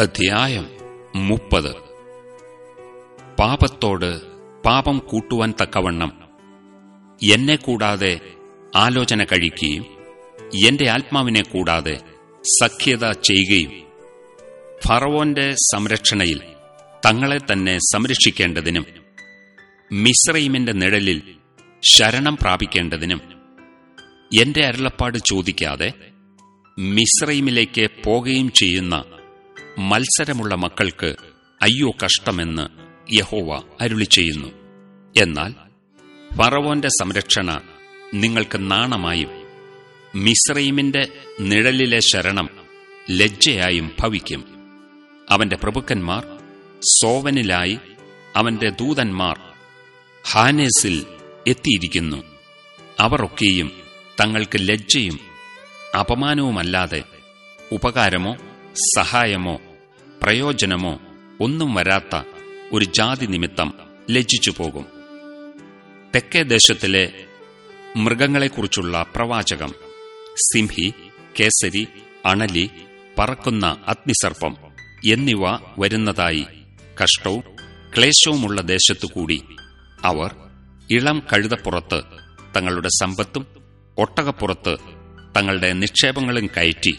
അധ്യായം മുപ്പത്. പാപത്തോട് പാപം കൂട്ടുവാൻ തക്കവണ്ണം എന്നെ കൂടാതെ ആലോചന കഴിക്കുകയും എന്റെ ആത്മാവിനെ കൂടാതെ സഖ്യത ചെയ്യുകയും ഫറവോന്റെ സംരക്ഷണയിൽ തങ്ങളെ തന്നെ സംരക്ഷിക്കേണ്ടതിനും മിശ്രൈമിന്റെ നിഴലിൽ ശരണം പ്രാപിക്കേണ്ടതിനും എന്റെ അരുളപ്പാട് ചോദിക്കാതെ മിശ്രൈമിലേക്ക് പോകുകയും ചെയ്യുന്ന മത്സരമുള്ള മക്കൾക്ക് അയ്യോ കഷ്ടമെന്ന് യഹോവ അരുളി ചെയ്യുന്നു എന്നാൽ ഫറവോന്റെ സംരക്ഷണ നിങ്ങൾക്ക് നാണമായും മിശ്രൈമിന്റെ നിഴലിലെ ശരണം ലജ്ജയായും ഭവിക്കും. അവന്റെ പ്രഭുക്കന്മാർ സോവനിലായി അവന്റെ ദൂതന്മാർ ഹാനേസിൽ എത്തിയിരിക്കുന്നു. അവരൊക്കെയും തങ്ങൾക്ക് ലജ്ജയും അപമാനവുമല്ലാതെ ഉപകാരമോ സഹായമോ പ്രയോജനമോ ഒന്നും വരാത്ത ഒരു ജാതി നിമിത്തം ലജ്ജിച്ചു പോകും. തെക്കേ ദേശത്തിലെ മൃഗങ്ങളെക്കുറിച്ചുള്ള പ്രവാചകം സിംഹി കേസരി അണലി പറക്കുന്ന അഗ്നിസർപ്പം എന്നിവ വരുന്നതായി കഷ്ടവും ക്ലേശവുമുള്ള ദേശത്തുകൂടി അവർ ഇളം കഴുതപ്പുറത്ത് തങ്ങളുടെ സമ്പത്തും ഒട്ടകപ്പുറത്ത് തങ്ങളുടെ നിക്ഷേപങ്ങളും കയറ്റി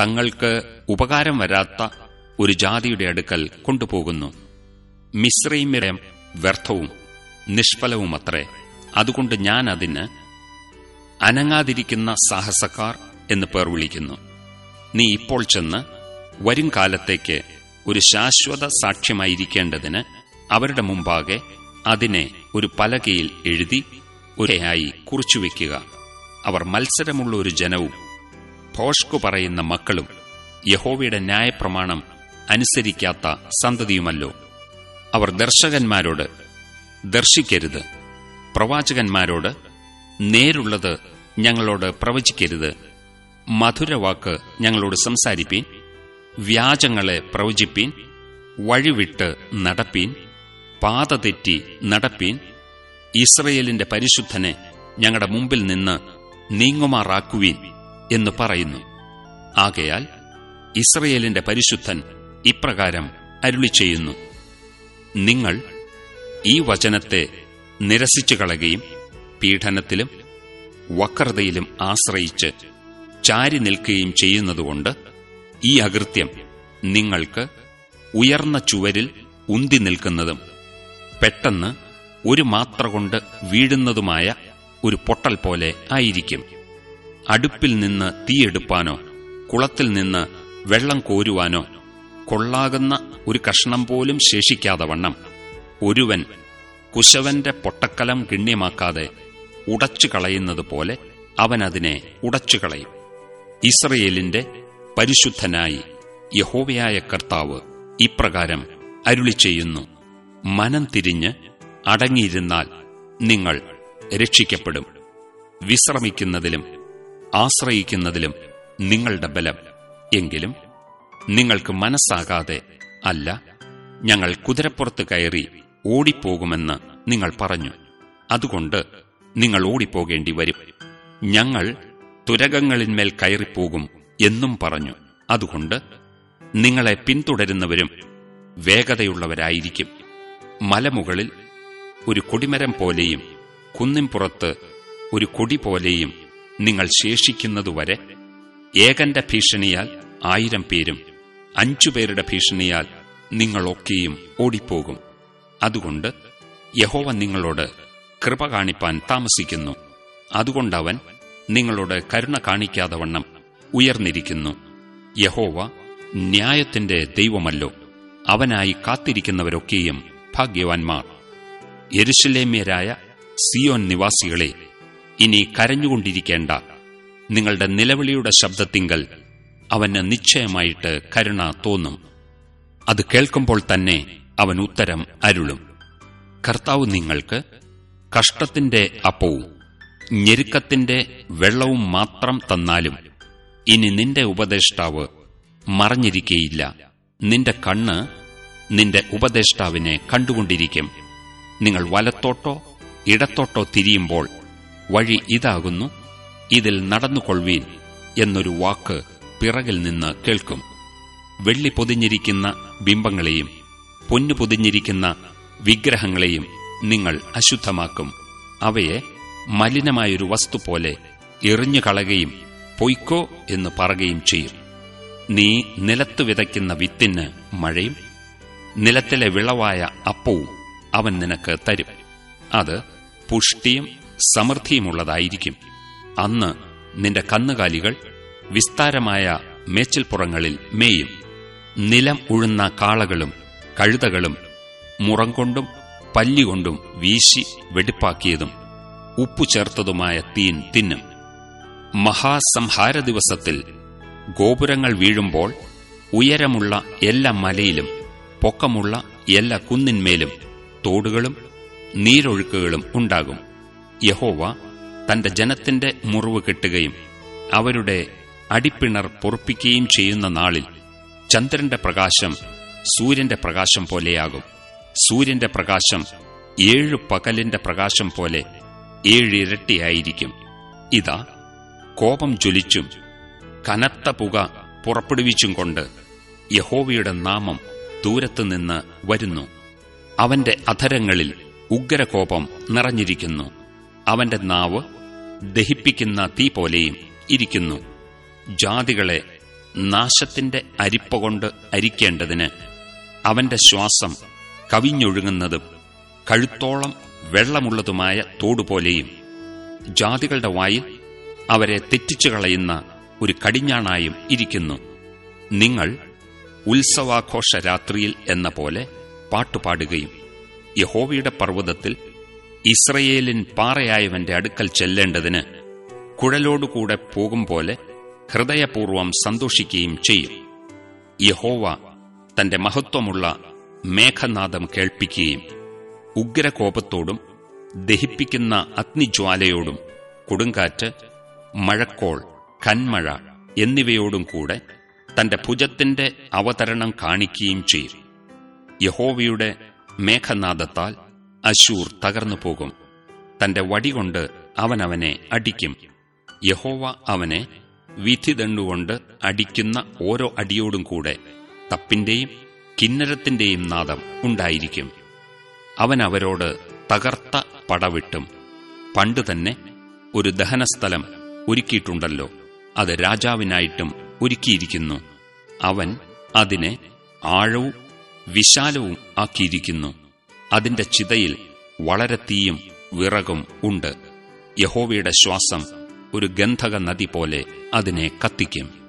തങ്ങൾക്ക് ഉപകാരം വരാത്ത ഒരു ജാതിയുടെ അടുക്കൽ കൊണ്ടുപോകുന്നു. മിശ്രൈമിലെ വ്യർത്ഥവും നിഷ്ഫലവുമത്രേ. അതുകൊണ്ട് ഞാൻ അതിന് അനങ്ങാതിരിക്കുന്ന സാഹസക്കാർ എന്ന് പേർ വിളിക്കുന്നു. നീ ഇപ്പോൾ ചെന്ന് വരും കാലത്തേക്ക് ഒരു ശാശ്വത സാക്ഷ്യമായിരിക്കേണ്ടതിന് അവരുടെ മുമ്പാകെ അതിനെ ഒരു പലകയിൽ എഴുതി ഒരേയായി കുറിച്ചുവെക്കുക അവർ മത്സരമുള്ള ഒരു ജനവും ഭോഷ്കു പറയുന്ന മക്കളും യഹോവയുടെ ന്യായപ്രമാണം അനുസരിക്കാത്ത സന്തതിയുമല്ലോ. അവർ ദർശകന്മാരോട് ദർശിക്കരുത്. പ്രവാചകന്മാരോട് നേരുള്ളത് ഞങ്ങളോട് പ്രവചിക്കരുത്. മധുരവാക്ക് ഞങ്ങളോട് സംസാരിപ്പീൻ. വ്യാജങ്ങളെ പ്രവചിപ്പീൻ. വഴിവിട്ട് നടപ്പീൻ. പാത തെറ്റി നടപ്പീൻ. ഇസ്രയേലിന്റെ പരിശുദ്ധനെ ഞങ്ങളുടെ മുമ്പിൽ നിന്ന് നീങ്ങുമാറാക്കുവീൻ എന്ന് പറയുന്നു. ആകയാൽ ഇസ്രയേലിന്റെ പരിശുദ്ധൻ ഇപ്രകാരം അരുളി ചെയ്യുന്നു നിങ്ങൾ ഈ വചനത്തെ നിരസിച്ചു കളയുകയും പീഡനത്തിലും വക്രതയിലും ആശ്രയിച്ച് ചാരി നിൽക്കുകയും ചെയ്യുന്നതുകൊണ്ട് ഈ അകൃത്യം നിങ്ങൾക്ക് ഉയർന്ന ചുവരിൽ ഉന്തി നിൽക്കുന്നതും പെട്ടെന്ന് ഒരു മാത്ര കൊണ്ട് വീഴുന്നതുമായ ഒരു പൊട്ടൽ പോലെ ആയിരിക്കും. അടുപ്പിൽ നിന്ന് തീയെടുപ്പാനോ കുളത്തിൽ നിന്ന് വെള്ളം കോരുവാനോ കൊള്ളാകുന്ന ഒരു കഷ്ണം പോലും ശേഷിക്കാതെ വണ്ണം. ഒരുവൻ കുശവന്റെ പൊട്ടക്കലം ഗണ്യമാക്കാതെ ഉടച്ചു കളയുന്നത് പോലെ അവനതിനെ ഉടച്ചു കളയും. ഇസ്രയേലിന്റെ പരിശുദ്ധനായി യഹോവയായ കർത്താവ് ഇപ്രകാരം അരുളി ചെയ്യുന്നു. മനം തിരിഞ്ഞ് അടങ്ങിയിരുന്നാൽ നിങ്ങൾ രക്ഷിക്കപ്പെടും. വിശ്രമിക്കുന്നതിലും ആശ്രയിക്കുന്നതിലും നിങ്ങളുടെ ബലം എങ്കിലും നിങ്ങൾക്ക് മനസ്സാകാതെ അല്ല ഞങ്ങൾ കുതിരപ്പുറത്ത് കയറി ഓടിപ്പോകുമെന്ന് നിങ്ങൾ പറഞ്ഞു. അതുകൊണ്ട് നിങ്ങൾ ഓടിപ്പോകേണ്ടി വരും. ഞങ്ങൾ തുരകങ്ങളിന്മേൽ കയറിപ്പോകും എന്നും പറഞ്ഞു. അതുകൊണ്ട് നിങ്ങളെ പിന്തുടരുന്നവരും വേഗതയുള്ളവരായിരിക്കും. മലമുകളിൽ ഒരു കൊടിമരം പോലെയും കുന്നിൻപുറത്ത് ഒരു കൊടി പോലെയും നിങ്ങൾ ശേഷിക്കുന്നതുവരെ ഏകന്റെ ഭീഷണിയാൽ ആയിരം പേരും അഞ്ചുപേരുടെ ഭീഷണിയാൽ നിങ്ങളൊക്കെയും ഓടിപ്പോകും. അതുകൊണ്ട് യഹോവ നിങ്ങളോട് കൃപ കാണിപ്പാൻ താമസിക്കുന്നു. അതുകൊണ്ടവൻ നിങ്ങളോട് കരുണ കാണിക്കാതെ വണ്ണം ഉയർന്നിരിക്കുന്നു. യഹോവ ന്യായത്തിന്റെ ദൈവമല്ലോ. അവനായി കാത്തിരിക്കുന്നവരൊക്കെയും ഭാഗ്യവാൻമാർ യരുഷലേമ്യരായ സിയോൻ നിവാസികളെ ഇനി കരഞ്ഞുകൊണ്ടിരിക്കേണ്ട നിങ്ങളുടെ നിലവിളിയുടെ ശബ്ദത്തിങ്കൽ അവന് നിശ്ചയമായിട്ട് കരുണ തോന്നും. അത് കേൾക്കുമ്പോൾ തന്നെ അവൻ ഉത്തരം അരുളും. കർത്താവ് നിങ്ങൾക്ക് കഷ്ടത്തിന്റെ അപ്പവും ഞെരുക്കത്തിന്റെ വെള്ളവും മാത്രം തന്നാലും ഇനി നിന്റെ ഉപദേഷ്ടാവ് മറഞ്ഞിരിക്കയില്ല. നിന്റെ കണ്ണ് നിന്റെ ഉപദേഷ്ടാവിനെ കണ്ടുകൊണ്ടിരിക്കും. നിങ്ങൾ വലത്തോട്ടോ ഇടത്തോട്ടോ തിരിയുമ്പോൾ വഴി ഇതാകുന്നു. ഇതിൽ നടന്നുകൊള്ളുവീൻ എന്നൊരു വാക്ക് പിറകിൽ നിന്ന് കേൾക്കും. വെള്ളി പൊതിഞ്ഞിരിക്കുന്ന ബിംബങ്ങളെയും പൊന്നു പൊതിഞ്ഞിരിക്കുന്ന വിഗ്രഹങ്ങളെയും നിങ്ങൾ അശുദ്ധമാക്കും. അവയെ മലിനമായൊരു വസ്തു പോലെ എറിഞ്ഞു കളയുകയും പൊയ്ക്കോ എന്ന് പറയുകയും ചെയ്യും. നീ നിലത്ത് വിതയ്ക്കുന്ന വിത്തിന് മഴയും നിലത്തിലെ വിളവായ അപ്പവും അവൻ നിനക്ക് തരും. അത് പുഷ്ടിയും സമൃദ്ധിയുമുള്ളതായിരിക്കും. അന്ന് നിന്റെ കന്നുകാലികൾ വിസ്താരമായ മേച്ചിൽപ്പുറങ്ങളിൽ മേയും. നിലം ഉഴുന്ന കാളകളും കഴുതകളും മുറം കൊണ്ടും പല്ലികൊണ്ടും വീശി വെടിപ്പാക്കിയതും ഉപ്പു ചേർത്തതുമായ തീൻ തിന്നും. മഹാസംഹാര ദിവസത്തിൽ ഗോപുരങ്ങൾ വീഴുമ്പോൾ ഉയരമുള്ള എല്ലാ മലയിലും പൊക്കമുള്ള എല്ലാ കുന്നിന്മേലും തോടുകളും നീരൊഴുക്കുകളും ഉണ്ടാകും. യഹോവ തന്റെ ജനത്തിന്റെ മുറിവ് കെട്ടുകയും അവരുടെ അടിപ്പിണർ പൊറുപ്പിക്കുകയും ചെയ്യുന്ന നാളിൽ ചന്ദ്രന്റെ പ്രകാശം സൂര്യന്റെ പ്രകാശം പോലെയാകും. സൂര്യന്റെ പ്രകാശം ഏഴു പകലിന്റെ പ്രകാശം പോലെ ഏഴിരട്ടിയായിരിക്കും ഇതാ കോപം ജ്വലിച്ചും കനത്ത പുക പുറപ്പെടുവിച്ചും കൊണ്ട് യഹോവയുടെ നാമം ദൂരത്തുനിന്ന് വരുന്നു. അവന്റെ അധരങ്ങളിൽ ഉഗ്രകോപം നിറഞ്ഞിരിക്കുന്നു. അവന്റെ നാവ് ദഹിപ്പിക്കുന്ന തീ പോലെയും ഇരിക്കുന്നു. ജാതികളെ നാശത്തിന്റെ അരിപ്പകൊണ്ട് അരിക്കേണ്ടതിന് അവന്റെ ശ്വാസം കവിഞ്ഞൊഴുകുന്നതും കഴുത്തോളം വെള്ളമുള്ളതുമായ തോടുപോലെയും ജാതികളുടെ വായിൽ അവരെ തെറ്റിച്ചു കളയുന്ന ഒരു കടിഞ്ഞാണായും ഇരിക്കുന്നു. നിങ്ങൾ ഉത്സവാഘോഷ രാത്രിയിൽ എന്ന പോലെ പാട്ടുപാടുകയും യഹോവയുടെ പർവതത്തിൽ ഇസ്രയേലിൻ പാറയായവന്റെ അടുക്കൽ ചെല്ലേണ്ടതിന് കുഴലോടുകൂടെ പോകും പോലെ ഹൃദയപൂർവം സന്തോഷിക്കുകയും ചെയ്യും. യഹോവ തന്റെ മഹത്വമുള്ള മേഘനാദം കേൾപ്പിക്കുകയും ഉഗ്രകോപത്തോടും ദഹിപ്പിക്കുന്ന അഗ്നിജ്വാലയോടും കൊടുങ്കാറ്റ് മഴക്കോൾ കന്മഴ എന്നിവയോടും കൂടെ തന്റെ ഭുജത്തിന്റെ അവതരണം കാണിക്കുകയും ചെയ്യും. യഹോവയുടെ മേഘനാദത്താൽ അശൂർ തകർന്നു പോകും. തന്റെ വടികൊണ്ട് അവനവനെ അടിക്കും. യഹോവ അവനെ വിധിദണ്ടുകൊണ്ട് അടിക്കുന്ന ഓരോ അടിയോടും കൂടെ തപ്പിന്റെയും കിന്നരത്തിന്റെയും നാദം ഉണ്ടായിരിക്കും. അവൻ അവരോട് തകർത്ത പടവിട്ടും പണ്ട് തന്നെ ഒരു ദഹനസ്ഥലം ഒരുക്കിയിട്ടുണ്ടല്ലോ അത് രാജാവിനായിട്ടും ഒരുക്കിയിരിക്കുന്നു. അവൻ അതിനെ ആഴവും വിശാലവും ആക്കിയിരിക്കുന്നു. അതിന്റെ ചിതയിൽ വളരെ തീയും വിറകും ഉണ്ട്. യഹോവയുടെ ശ്വാസം ഒരു ഗന്ധക നദി പോലെ അതിനെ കത്തിക്കും.